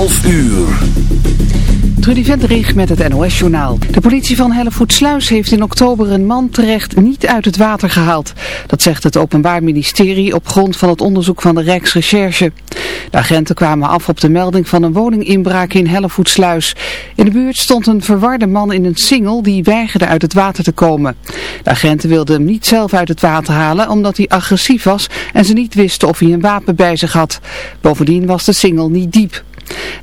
12 uur. Trudy Vendrich met het NOS-journaal. De politie van Hellevoetsluis heeft in oktober een man terecht niet uit het water gehaald. Dat zegt het Openbaar Ministerie op grond van het onderzoek van de Rijksrecherche. De agenten kwamen af op de melding van een woninginbraak in Hellevoetsluis. In de buurt stond een verwarde man in een singel die weigerde uit het water te komen. De agenten wilden hem niet zelf uit het water halen omdat hij agressief was en ze niet wisten of hij een wapen bij zich had. Bovendien was de singel niet diep.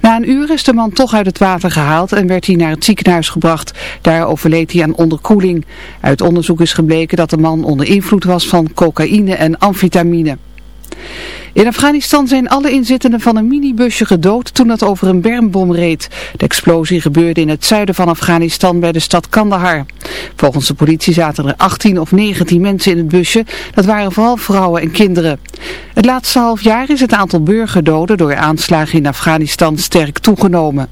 Na een uur is de man toch uit het water gehaald en werd hij naar het ziekenhuis gebracht. Daar overleed hij aan onderkoeling. Uit onderzoek is gebleken dat de man onder invloed was van cocaïne en amfetamine. In Afghanistan zijn alle inzittenden van een minibusje gedood toen dat over een bermbom reed. De explosie gebeurde in het zuiden van Afghanistan bij de stad Kandahar. Volgens de politie zaten er 18 of 19 mensen in het busje. Dat waren vooral vrouwen en kinderen. Het laatste half jaar is het aantal burgerdoden door aanslagen in Afghanistan sterk toegenomen.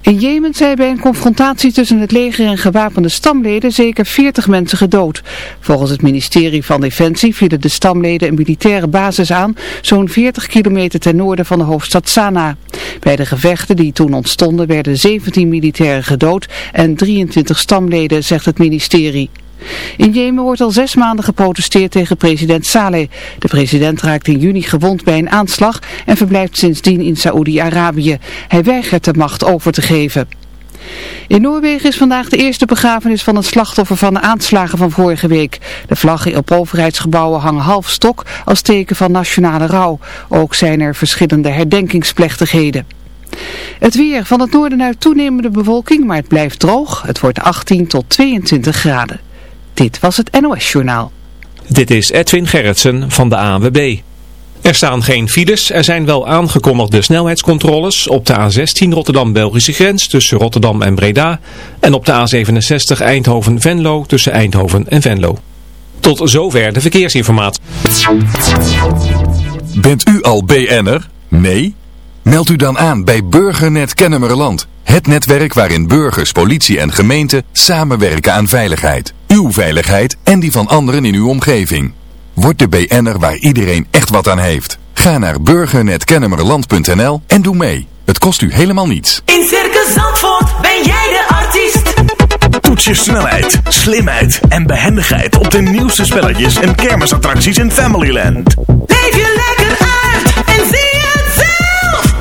In Jemen zijn bij een confrontatie tussen het leger en gewapende stamleden zeker 40 mensen gedood. Volgens het ministerie van Defensie vielen de stamleden een militaire basis aan, zo'n 40 kilometer ten noorden van de hoofdstad Sanaa. Bij de gevechten die toen ontstonden werden 17 militairen gedood en 23 stamleden, zegt het ministerie. In Jemen wordt al zes maanden geprotesteerd tegen president Saleh. De president raakte in juni gewond bij een aanslag en verblijft sindsdien in Saoedi-Arabië. Hij weigert de macht over te geven. In Noorwegen is vandaag de eerste begrafenis van een slachtoffer van de aanslagen van vorige week. De vlaggen op overheidsgebouwen hangen half stok als teken van nationale rouw. Ook zijn er verschillende herdenkingsplechtigheden. Het weer van het noorden uit toenemende bewolking, maar het blijft droog. Het wordt 18 tot 22 graden. Dit was het NOS Journaal. Dit is Edwin Gerritsen van de ANWB. Er staan geen files, er zijn wel aangekondigde snelheidscontroles op de A16 Rotterdam-Belgische grens tussen Rotterdam en Breda en op de A67 Eindhoven-Venlo tussen Eindhoven en Venlo. Tot zover de verkeersinformatie. Bent u al BN'er? Nee? Meld u dan aan bij Burgernet Kennemerland. Het netwerk waarin burgers, politie en gemeente samenwerken aan veiligheid. Uw veiligheid en die van anderen in uw omgeving. Word de BN'er waar iedereen echt wat aan heeft. Ga naar burgernetkennemerland.nl en doe mee. Het kost u helemaal niets. In Circus Zandvoort ben jij de artiest. Toets je snelheid, slimheid en behendigheid op de nieuwste spelletjes en kermisattracties in Familyland. Leef je lekker uit en zie.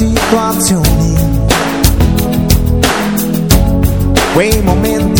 Situazioni, quei momenti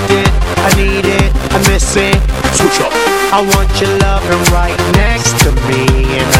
Afflicted, I need it, I miss it. Switch up. I want your loving right next to me, and I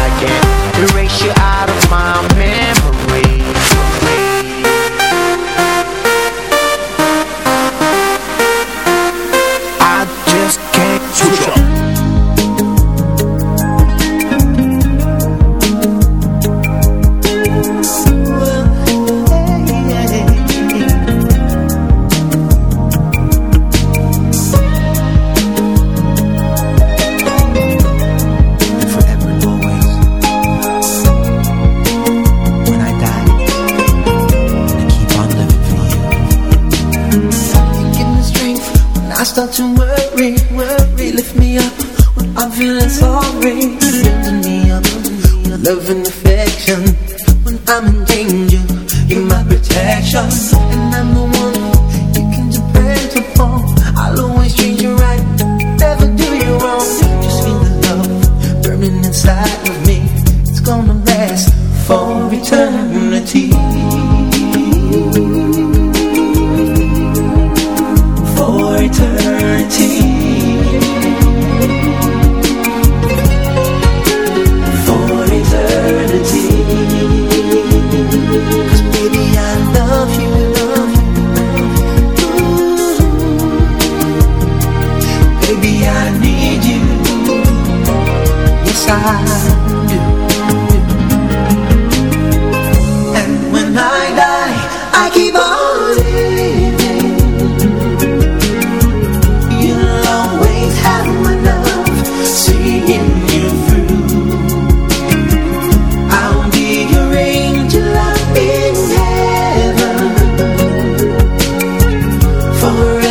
over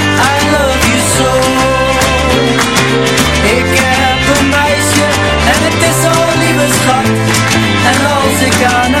het is zo lieve schat. En als ik aan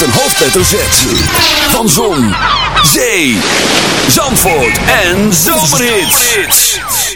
met een hoofdletter Z. Van Zon, Zee, Zandvoort en Zomerhits.